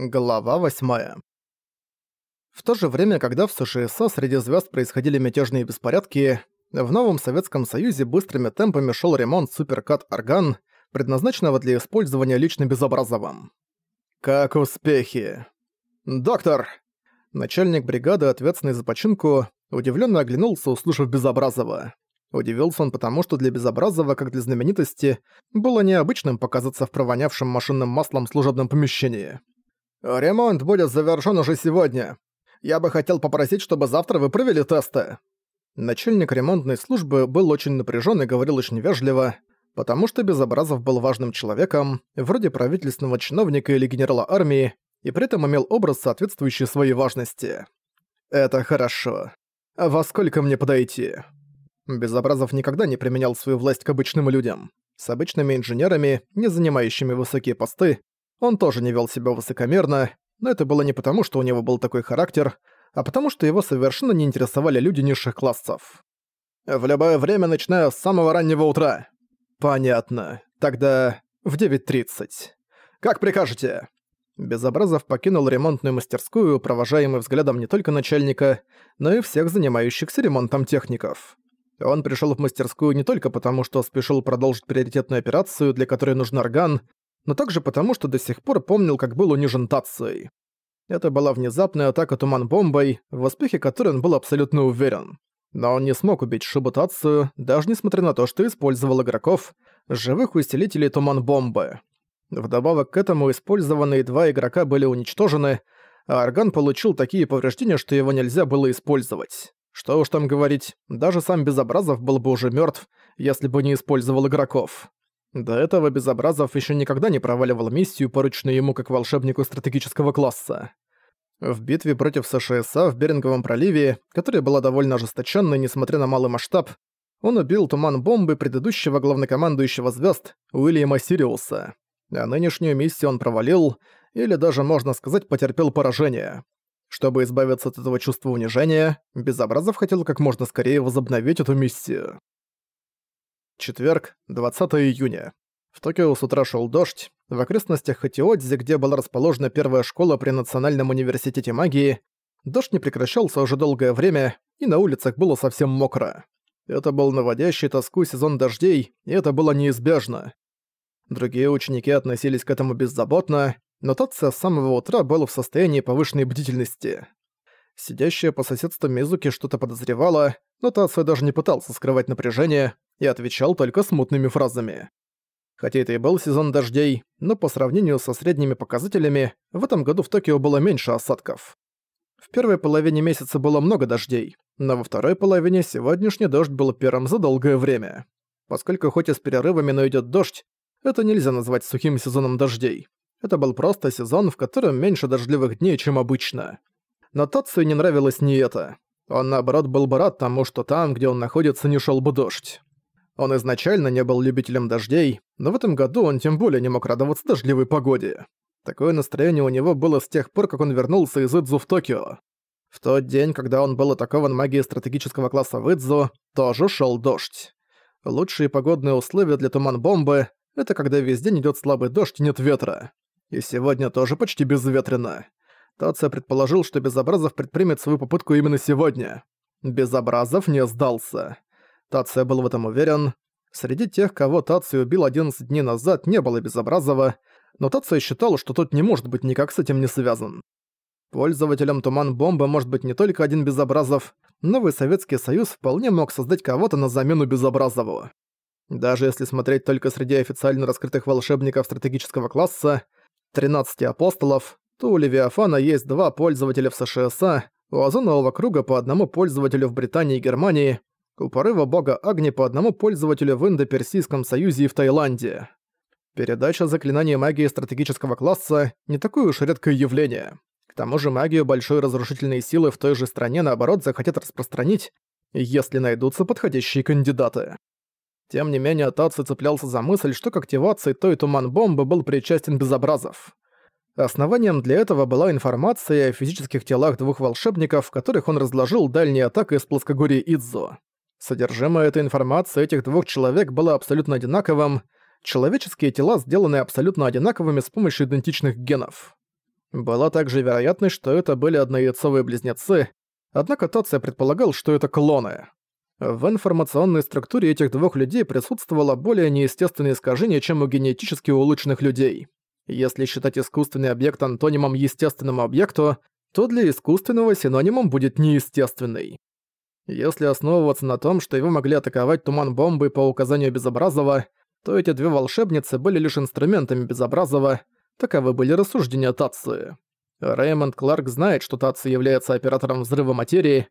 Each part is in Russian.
Глава 8. В то же время, когда в США среди звезд происходили мятежные беспорядки, в новом Советском Союзе быстрыми темпами шел ремонт суперкат «Орган», предназначенного для использования лично Безобразовым. «Как успехи?» «Доктор!» Начальник бригады, ответственный за починку, удивленно оглянулся, услышав Безобразова. Удивился он потому, что для Безобразова, как для знаменитости, было необычным показаться в провонявшем машинным маслом служебном помещении. «Ремонт будет завершён уже сегодня. Я бы хотел попросить, чтобы завтра вы провели тесты». Начальник ремонтной службы был очень напряжён и говорил очень вежливо, потому что Безобразов был важным человеком, вроде правительственного чиновника или генерала армии, и при этом имел образ, соответствующий своей важности. «Это хорошо. А во сколько мне подойти?» Безобразов никогда не применял свою власть к обычным людям. С обычными инженерами, не занимающими высокие посты, он тоже не вел себя высокомерно, но это было не потому, что у него был такой характер, а потому что его совершенно не интересовали люди низших классов. «В любое время, начиная с самого раннего утра». «Понятно. Тогда в 9.30. Как прикажете?» Безобразов покинул ремонтную мастерскую, провожаемый взглядом не только начальника, но и всех занимающихся ремонтом техников. Он пришел в мастерскую не только потому, что спешил продолжить приоритетную операцию, для которой нужен орган, но также потому, что до сих пор помнил, как был унижен Тацией. Это была внезапная атака туман-бомбой, в успехе которой он был абсолютно уверен. Но он не смог убить Шибу Тацию, даже несмотря на то, что использовал игроков, живых усилителей туман-бомбы. Вдобавок к этому использованные два игрока были уничтожены, а Орган получил такие повреждения, что его нельзя было использовать. Что уж там говорить, даже сам Безобразов был бы уже мертв, если бы не использовал игроков. До этого Безобразов еще никогда не проваливал миссию, порученную ему как волшебнику стратегического класса. В битве против США в Беринговом проливе, которая была довольно ожесточенной, несмотря на малый масштаб, он убил туман бомбы предыдущего главнокомандующего звезд Уильяма Сириуса. А нынешнюю миссию он провалил, или даже, можно сказать, потерпел поражение. Чтобы избавиться от этого чувства унижения, Безобразов хотел как можно скорее возобновить эту миссию. Четверг, 20 июня. В Токио с утра шел дождь. В окрестностях Хатиодзи, где была расположена первая школа при Национальном университете магии, дождь не прекращался уже долгое время, и на улицах было совсем мокро. Это был наводящий тоску сезон дождей, и это было неизбежно. Другие ученики относились к этому беззаботно, но Татца с самого утра был в состоянии повышенной бдительности. Сидящая по соседству Мизуки что-то подозревала, но Татца даже не пытался скрывать напряжение, и отвечал только смутными фразами. Хотя это и был сезон дождей, но по сравнению со средними показателями, в этом году в Токио было меньше осадков. В первой половине месяца было много дождей, но во второй половине сегодняшний дождь был первым за долгое время. Поскольку хоть и с перерывами, но идёт дождь, это нельзя назвать сухим сезоном дождей. Это был просто сезон, в котором меньше дождливых дней, чем обычно. Но Тацию не нравилось не это. Он, наоборот, был бы рад тому, что там, где он находится, не шёл бы дождь. Он изначально не был любителем дождей, но в этом году он тем более не мог радоваться дождливой погоде. Такое настроение у него было с тех пор, как он вернулся из Идзу в Токио. В тот день, когда он был атакован магией стратегического класса в Идзу, тоже шел дождь. Лучшие погодные условия для туман-бомбы — это когда весь день идет слабый дождь и нет ветра. И сегодня тоже почти безветренно. Тация предположил, что Безобразов предпримет свою попытку именно сегодня. Безобразов не сдался. Тация был в этом уверен. Среди тех, кого Тацию убил 11 дней назад, не было Безобразова, но Тация считал, что тот не может быть никак с этим не связан. Пользователем Туман-бомбы может быть не только один Безобразов, новый Советский Союз вполне мог создать кого-то на замену Безобразову. Даже если смотреть только среди официально раскрытых волшебников стратегического класса, 13 апостолов, то у Левиафана есть два пользователя в США, у Озонового круга по одному пользователю в Британии и Германии, у порыва бога Агни по одному пользователю в Индо-Персийском союзе и в Таиланде. Передача заклинаний магии стратегического класса – не такое уж редкое явление. К тому же магию большой разрушительной силы в той же стране наоборот захотят распространить, если найдутся подходящие кандидаты. Тем не менее, Таци цеплялся за мысль, что к активации той туман-бомбы был причастен Безобразов. Основанием для этого была информация о физических телах двух волшебников, которых он разложил дальней атакой из плоскогорья Идзо. Содержимое этой информации этих двух человек было абсолютно одинаковым, человеческие тела сделаны абсолютно одинаковыми с помощью идентичных генов. Была также вероятность, что это были однояйцовые близнецы, однако Тация предполагал, что это клоны. В информационной структуре этих двух людей присутствовало более неестественное искажение, чем у генетически улучшенных людей. Если считать искусственный объект антонимом естественному объекту, то для искусственного синонимом будет неестественный. Если основываться на том, что его могли атаковать туман-бомбы по указанию Безобразова, то эти две волшебницы были лишь инструментами Безобразова, таковы были рассуждения Татсу. Рэймонд Кларк знает, что Татсу является оператором взрыва материи.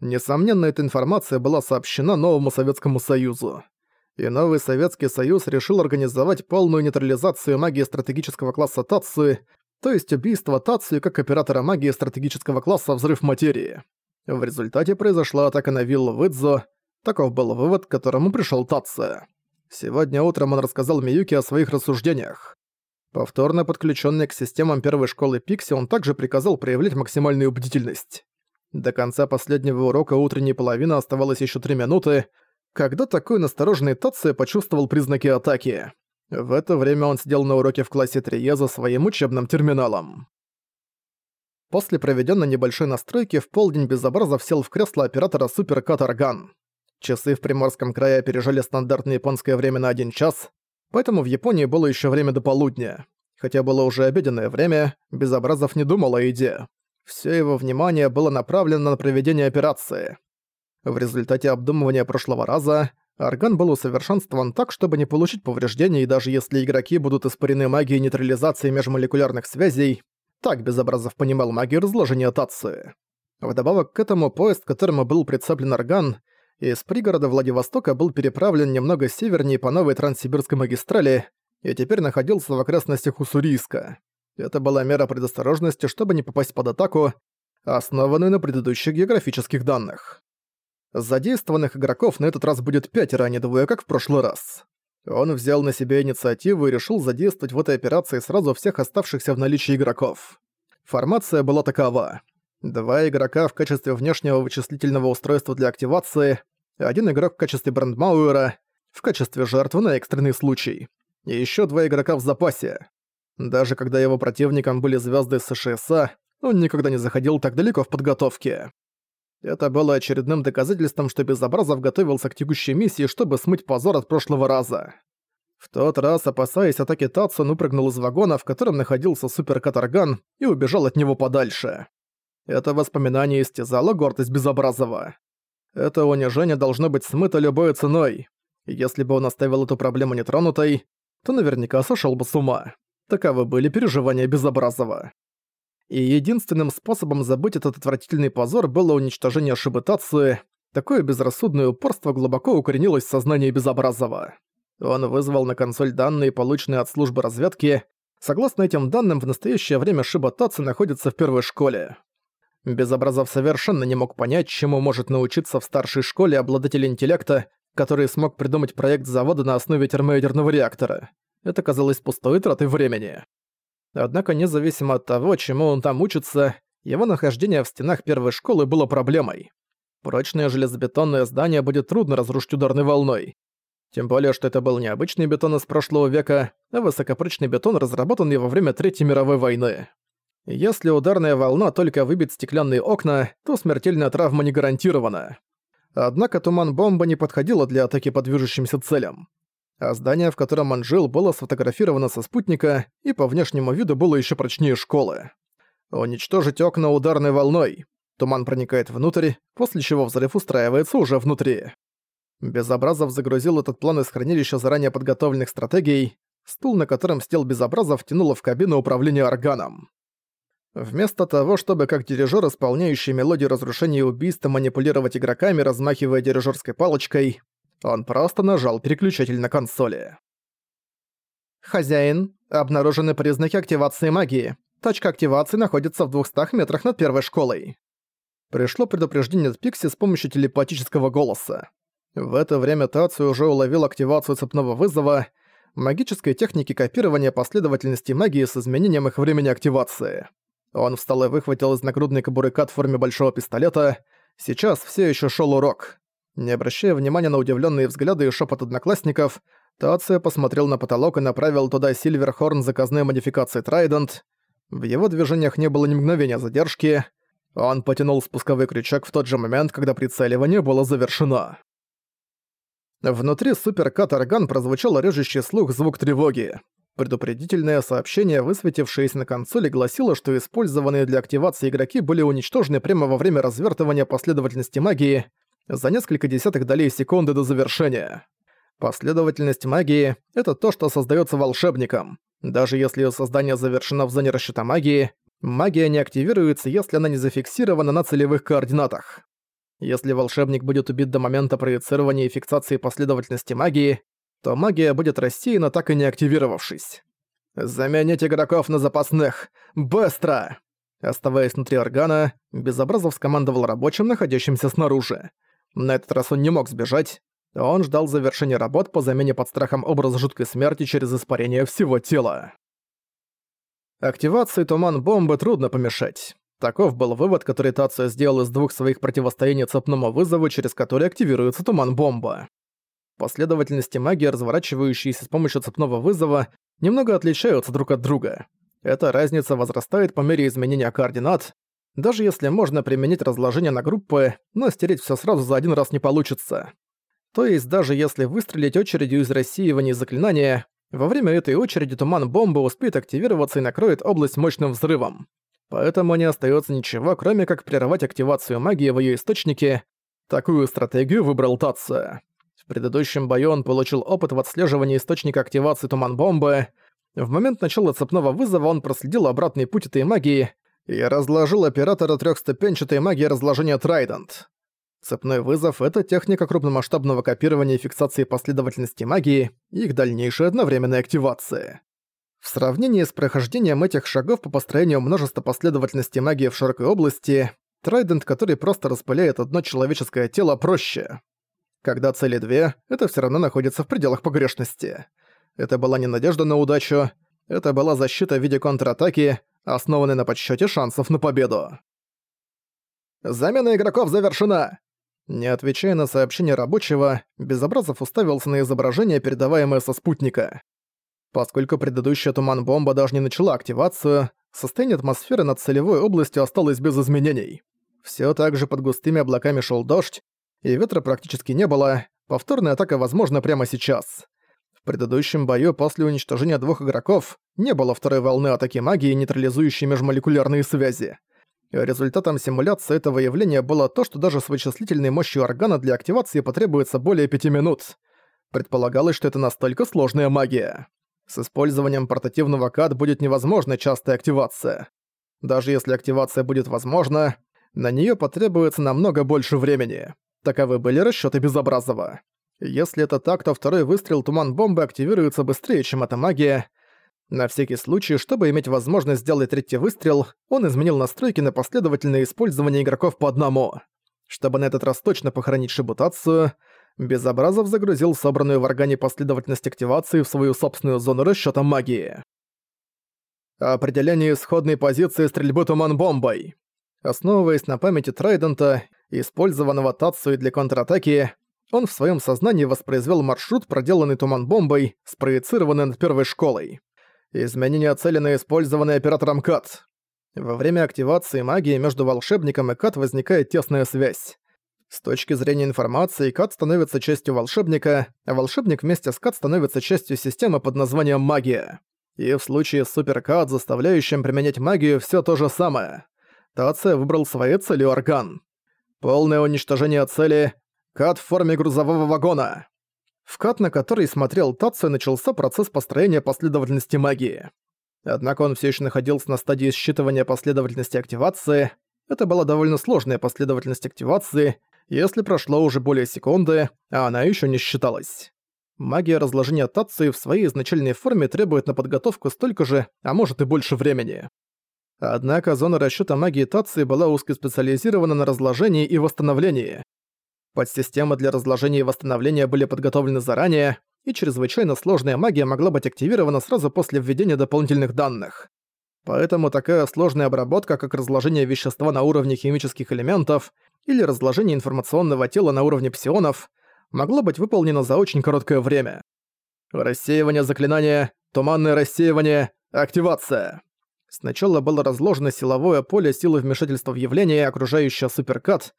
Несомненно, эта информация была сообщена новому Советскому Союзу. И новый Советский Союз решил организовать полную нейтрализацию магии стратегического класса Татсу, то есть убийство Татсу как оператора магии стратегического класса взрыв материи. В результате произошла атака на виллу Выдзо. Таков был вывод, к которому пришел Татсо. Сегодня утром он рассказал Миюке о своих рассуждениях. Повторно подключенный к системам первой школы Пикси, он также приказал проявлять максимальную бдительность. До конца последнего урока утренней половины оставалось еще три минуты, когда такой настороженный Татсо почувствовал признаки атаки. В это время он сидел на уроке в классе Трие за своим учебным терминалом. После проведенной небольшой настройки в полдень Безобразов сел в кресло оператора Супер Катарган. Часы в Приморском крае опережали стандартное японское время на один час, поэтому в Японии было еще время до полудня. Хотя было уже обеденное время, Безобразов не думал о еде. Все его внимание было направлено на проведение операции. В результате обдумывания прошлого раза орган был усовершенствован так, чтобы не получить повреждений, даже если игроки будут испарены магией нейтрализации межмолекулярных связей, так Безобразов понимал магию разложения Татсы. Вдобавок к этому поезд, которому был прицеплен орган, из пригорода Владивостока был переправлен немного севернее по новой Транссибирской магистрали и теперь находился в окрестностях Уссурийска. Это была мера предосторожности, чтобы не попасть под атаку, основанную на предыдущих географических данных. Задействованных игроков на этот раз будет пятеро, а не двое, как в прошлый раз. Он взял на себя инициативу и решил задействовать в этой операции сразу всех оставшихся в наличии игроков. Формация была такова. Два игрока в качестве внешнего вычислительного устройства для активации, один игрок в качестве брендмауэра, в качестве жертвы на экстренный случай, и еще два игрока в запасе. Даже когда его противником были звезды США, он никогда не заходил так далеко в подготовке. Это было очередным доказательством, что Безобразов готовился к текущей миссии, чтобы смыть позор от прошлого раза. В тот раз, опасаясь атаки Татсу, он упрыгнул из вагона, в котором находился Супер Катарган, и убежал от него подальше. Это воспоминание истязало гордость Безобразова. Это унижение должно быть смыто любой ценой. Если бы он оставил эту проблему нетронутой, то наверняка сошел бы с ума. Таковы были переживания Безобразова и единственным способом забыть этот отвратительный позор было уничтожение Шибытацию. Такое безрассудное упорство глубоко укоренилось в сознании Безобразова. Он вызвал на консоль данные, полученные от службы разведки. Согласно этим данным, в настоящее время Шибатацу находится в первой школе. Безобразов совершенно не мог понять, чему может научиться в старшей школе обладатель интеллекта, который смог придумать проект завода на основе термоядерного реактора. Это казалось пустой тратой времени. Однако независимо от того, чему он там учится, его нахождение в стенах первой школы было проблемой. Прочное железобетонное здание будет трудно разрушить ударной волной. Тем более, что это был не обычный бетон из прошлого века, а высокопрочный бетон, разработанный во время Третьей мировой войны. Если ударная волна только выбит стеклянные окна, то смертельная травма не гарантирована. Однако туман бомба не подходила для атаки по движущимся целям а здание, в котором он жил, было сфотографировано со спутника и по внешнему виду было еще прочнее школы. Уничтожить окна ударной волной. Туман проникает внутрь, после чего взрыв устраивается уже внутри. Безобразов загрузил этот план из хранилища заранее подготовленных стратегий. Стул, на котором сидел Безобразов, тянуло в кабину управления органом. Вместо того, чтобы как дирижер, исполняющий мелодию разрушения и убийства, манипулировать игроками, размахивая дирижерской палочкой, он просто нажал переключатель на консоли. «Хозяин, обнаружены признаки активации магии. Точка активации находится в 200 метрах над первой школой». Пришло предупреждение от Пикси с помощью телепатического голоса. В это время Тацию уже уловил активацию цепного вызова, магической техники копирования последовательности магии с изменением их времени активации. Он встал и выхватил из нагрудной кобуры кат в форме большого пистолета. Сейчас все еще шел урок. Не обращая внимания на удивленные взгляды и шепот одноклассников, Тация посмотрел на потолок и направил туда Сильверхорн заказной модификации Трайдент. В его движениях не было ни мгновения задержки. Он потянул спусковой крючок в тот же момент, когда прицеливание было завершено. Внутри суперкат орган прозвучал режущий слух звук тревоги. Предупредительное сообщение, высветившееся на консоли, гласило, что использованные для активации игроки были уничтожены прямо во время развертывания последовательности магии за несколько десятых долей секунды до завершения. Последовательность магии — это то, что создается волшебником. Даже если ее создание завершено в зоне расчета магии, магия не активируется, если она не зафиксирована на целевых координатах. Если волшебник будет убит до момента проецирования и фиксации последовательности магии, то магия будет рассеяна, так и не активировавшись. «Заменить игроков на запасных! Быстро!» Оставаясь внутри органа, Безобразов скомандовал рабочим, находящимся снаружи. На этот раз он не мог сбежать. Он ждал завершения работ по замене под страхом образа жуткой смерти через испарение всего тела. Активации туман-бомбы трудно помешать. Таков был вывод, который Тацио сделал из двух своих противостояний цепному вызову, через который активируется туман-бомба. Последовательности магии, разворачивающиеся с помощью цепного вызова, немного отличаются друг от друга. Эта разница возрастает по мере изменения координат. Даже если можно применить разложение на группы, но стереть все сразу за один раз не получится. То есть даже если выстрелить очередью из рассеивания заклинания, во время этой очереди туман бомбы успеет активироваться и накроет область мощным взрывом. Поэтому не остается ничего, кроме как прервать активацию магии в ее источнике. Такую стратегию выбрал Татсо. В предыдущем бою он получил опыт в отслеживании источника активации туман-бомбы. В момент начала цепного вызова он проследил обратный путь этой магии и разложил оператора трехступенчатой магии разложения Трайдент. Цепной вызов — это техника крупномасштабного копирования и фиксации последовательности магии и их дальнейшей одновременной активации. В сравнении с прохождением этих шагов по построению множества последовательностей магии в широкой области, Трайдент, который просто распыляет одно человеческое тело, проще. Когда цели две, это все равно находится в пределах погрешности. Это была не надежда на удачу, это была защита в виде контратаки, основанной на подсчете шансов на победу. «Замена игроков завершена!» Не отвечая на сообщение рабочего, Безобразов уставился на изображение, передаваемое со спутника. Поскольку предыдущая туман-бомба даже не начала активацию, состояние атмосферы над целевой областью осталось без изменений. Все так же под густыми облаками шел дождь, и ветра практически не было, повторная атака возможна прямо сейчас. В предыдущем бою после уничтожения двух игроков не было второй волны атаки магии, нейтрализующей межмолекулярные связи. Результатом симуляции этого явления было то, что даже с вычислительной мощью органа для активации потребуется более пяти минут. Предполагалось, что это настолько сложная магия. С использованием портативного КАД будет невозможна частая активация. Даже если активация будет возможна, на неё потребуется намного больше времени. Таковы были расчёты Безобразова. Если это так, то второй выстрел туман бомбы активируется быстрее, чем эта магия, на всякий случай, чтобы иметь возможность сделать третий выстрел, он изменил настройки на последовательное использование игроков по одному. Чтобы на этот раз точно похоронить шибутацию, Безобразов загрузил собранную в органе последовательность активации в свою собственную зону расчёта магии. Определение исходной позиции стрельбы туман-бомбой. Основываясь на памяти Трайдента, использованного Тацуи для контратаки, он в своем сознании воспроизвел маршрут, проделанный туман-бомбой, спроецированный над первой школой. Изменение цели на использованный оператором КАТ. Во время активации магии между волшебником и КАТ возникает тесная связь. С точки зрения информации, КАТ становится частью волшебника, а волшебник вместе с КАТ становится частью системы под названием магия. И в случае с суперкат, заставляющим применять магию, все то же самое. Тация выбрал своей целью орган. Полное уничтожение цели — КАТ в форме грузового вагона. В кат, на который смотрел Татсо, начался процесс построения последовательности магии. Однако он все еще находился на стадии считывания последовательности активации. Это была довольно сложная последовательность активации, если прошло уже более секунды, а она еще не считалась. Магия разложения Татсу в своей изначальной форме требует на подготовку столько же, а может и больше времени. Однако зона расчета магии Татсу была узкоспециализирована на разложении и восстановлении. Подсистемы для разложения и восстановления были подготовлены заранее, и чрезвычайно сложная магия могла быть активирована сразу после введения дополнительных данных. Поэтому такая сложная обработка, как разложение вещества на уровне химических элементов или разложение информационного тела на уровне псионов, могла быть выполнена за очень короткое время. Рассеивание заклинания, туманное рассеивание, активация. Сначала было разложено силовое поле силы вмешательства в явление, окружающее суперкат,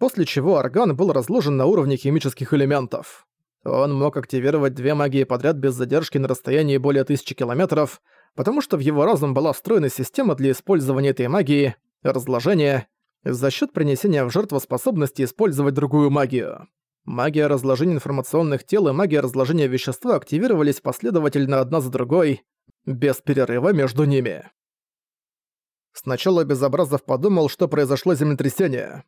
после чего орган был разложен на уровне химических элементов. Он мог активировать две магии подряд без задержки на расстоянии более тысячи километров, потому что в его разум была встроена система для использования этой магии, разложения, за счет принесения в жертву способности использовать другую магию. Магия разложения информационных тел и магия разложения вещества активировались последовательно одна за другой, без перерыва между ними. Сначала Безобразов подумал, что произошло землетрясение.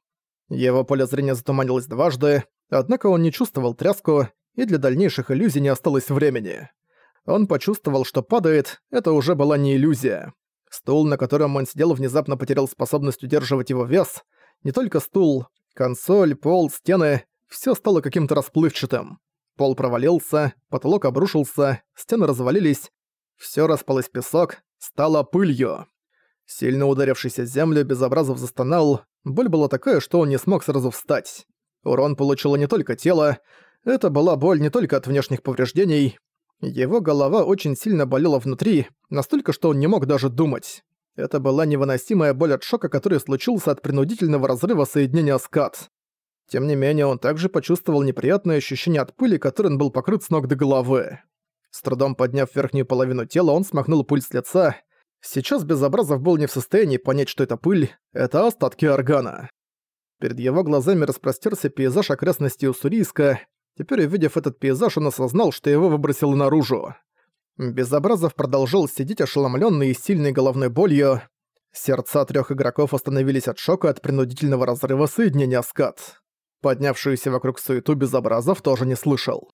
Его поле зрения затуманилось дважды, однако он не чувствовал тряску, и для дальнейших иллюзий не осталось времени. Он почувствовал, что падает, это уже была не иллюзия. Стул, на котором он сидел, внезапно потерял способность удерживать его вес. Не только стул, консоль, пол, стены — всё стало каким-то расплывчатым. Пол провалился, потолок обрушился, стены развалились, всё распалось песок, стало пылью. Сильно ударившийся землю, Безобразов застонал, боль была такая, что он не смог сразу встать. Урон получило не только тело, это была боль не только от внешних повреждений. Его голова очень сильно болела внутри, настолько, что он не мог даже думать. Это была невыносимая боль от шока, который случился от принудительного разрыва соединения скат. Тем не менее, он также почувствовал неприятное ощущение от пыли, которым был покрыт с ног до головы. С трудом подняв верхнюю половину тела, он смахнул пыль с лица, Сейчас Безобразов был не в состоянии понять, что это пыль, это остатки органа. Перед его глазами распростерся пейзаж окрестностей Уссурийска. Теперь, увидев этот пейзаж, он осознал, что его выбросило наружу. Безобразов продолжал сидеть ошеломленный и сильной головной болью. Сердца трех игроков остановились от шока от принудительного разрыва соединения скат. Поднявшуюся вокруг суету Безобразов тоже не слышал.